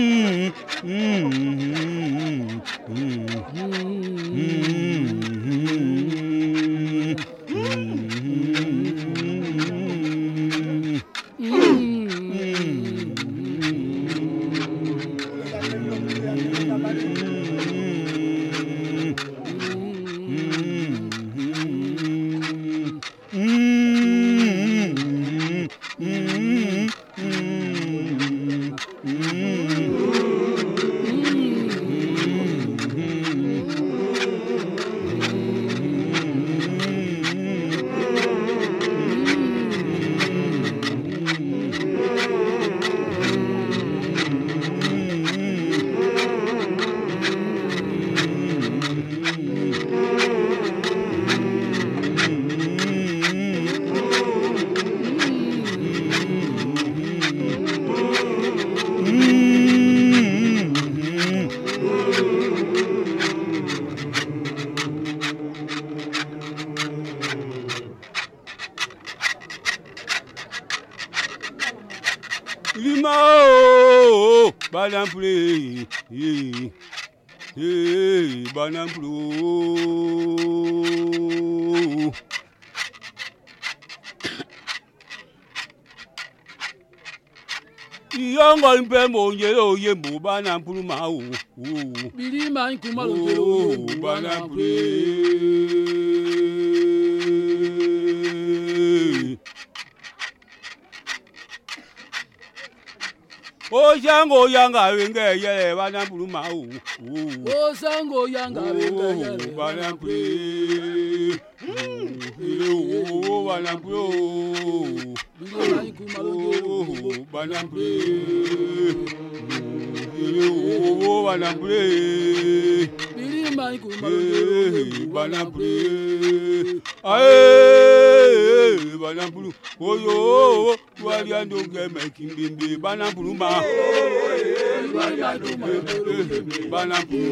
Mm-hmm. Lima o oh, oh, oh. banampule eh, eh, eh, banampulo. iyongo mpe monjele oye mbo banampulu ma o. bilima nkuma lonjele oye mbo banampule. osango yanga wengeyele banambuluma osango yanga wengeyele banampule banampule banampule banampule banampule aye banampulu oyo tuwali andongeme kimbimbi banampulu ma banampulu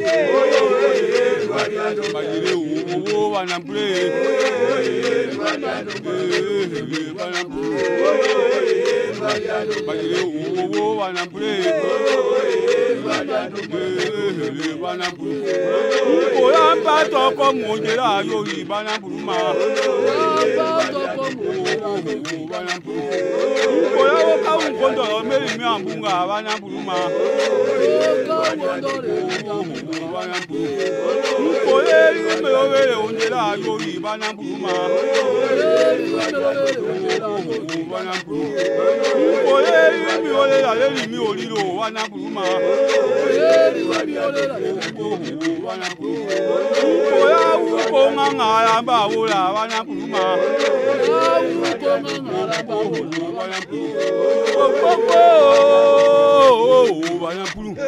bayele owo banampule banampulu bayele owo banampule banampulu nkola mbatɔkɔ mojela yoyi banampulu ma ukoyawo kawunkondo omelimi ambunga abanyambuluma ukoyelimeyowele onjela ayoyi banyambuluma ukoyelimiolela lelimi olilo wanyambuluma ukoyawu ngala mbawula bana puluma awuko ngala mbawula bana puluma ogogo bana puluma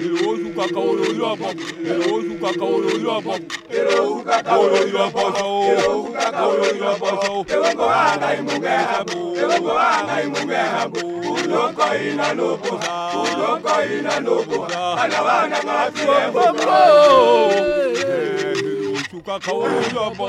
èrò oṣù kàkà òrò yóò bọ̀ èrò oṣù kàkà òrò yóò bọ̀ èrò oṣù kàkà òrò yóò bọ̀ sọ o èrò oṣù kàkà òrò yóò bọ̀ sọ o èrò kò wá àgbà ìmúgbẹ́ àbò èrò kò wá àgbà ìmúgbẹ́ àbò. Udongo ina nubu, udongo ina nubu, anawana mafie mboko. Chuka kawo yobo.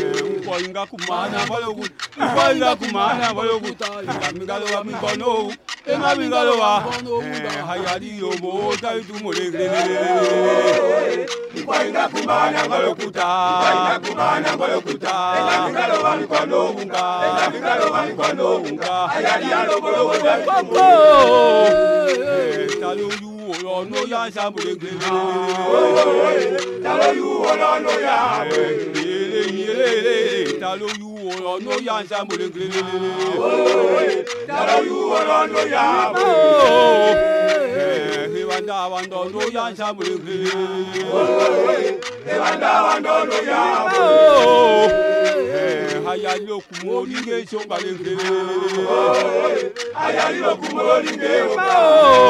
inga kumana balogu ifo inga kumana balogu inga mingalowa minkono inga mingalowa hayali yomo tayi tumole lelelelele ifo inga kumana balokuta inga kumana balokuta inga mingalowa minkono unga inga mingalowa minkono unga hayali yalobolowo tayi tumole taloyu ọ̀nà ó yá sábúlé gbèrè. taloyu ọ̀nà ó yá gbèrè mi elele ta ló yú wòrán ló yá ń sàmúlẹ̀ kéré. ta ló yú wòrán ló yá bòlè. Ewanda wando ló yá ń sàmúlẹ̀ kéré. Ewanda wando ló yá bòlè. Ayálòkù mo rí gé sọ́gbàlẹ̀ kéré. Ayálòkù mo rí gé sọ́gbàlẹ̀ kéré.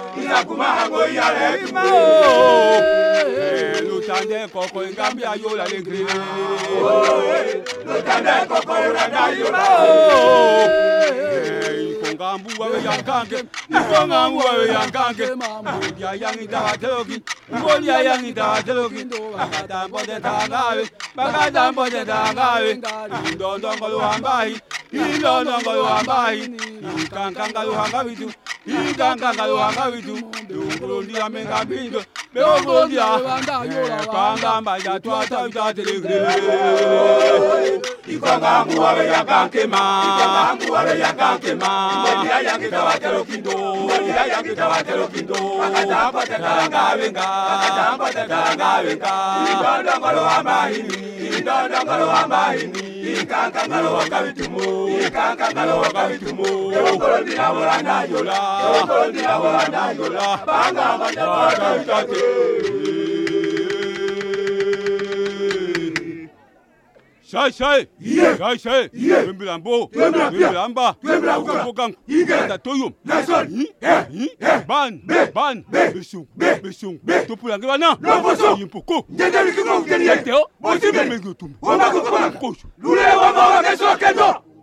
aguma ago yare kima o. lutande kọkọ ngambi ayo la le gire. lutande kọkọ irada yima o. ikongambu wawe yankanke ikongambu wawe yankanke mbodi ayangi dahateloki mbodi ayangi dahateloki bakata mbọde tangawe bakata mbọde tangawe ndondongolo hambahi ndondongolo hambahi nkankangaluhangabitu. ikanga kalowanga witu bewokulondia menga binjo bewokulondia panga mbaja twata vitatelekele ikanga nguwale yakankema nguwale yakankema mbadira yange tawatelo kindo mbadira yange tawatelo kindo akatamba takalanga venga akatamba takalanga venga indondongolo wa mahini indondongolo wa mahini ikaka ngalowa kabitumu ikaka ngalowa kabitumu ebokolo ndilabola kolo ebokolo ndilabola nanyola banga amataba kabitate 샤이샤이 이게 샤이샤이 이게 왼발 예, 예, 안 보, 왼발 안 봐, 왼발 안 가, 보강 이게 나 도움 나선 이이만만 메숑 메숑 도플 안 가나 로보소 임포코 내자리 그거 우리 때요 모습을 메고 좀 와마고 그만 꼬슈 룰레 와마와 메소아켄도